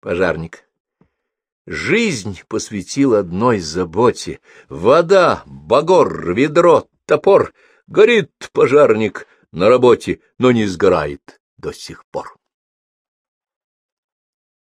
Пожарник. Жизнь посвятил одной заботе. Вода, багор, ведро, топор. Горит пожарник на работе, но не сгорает до сих пор.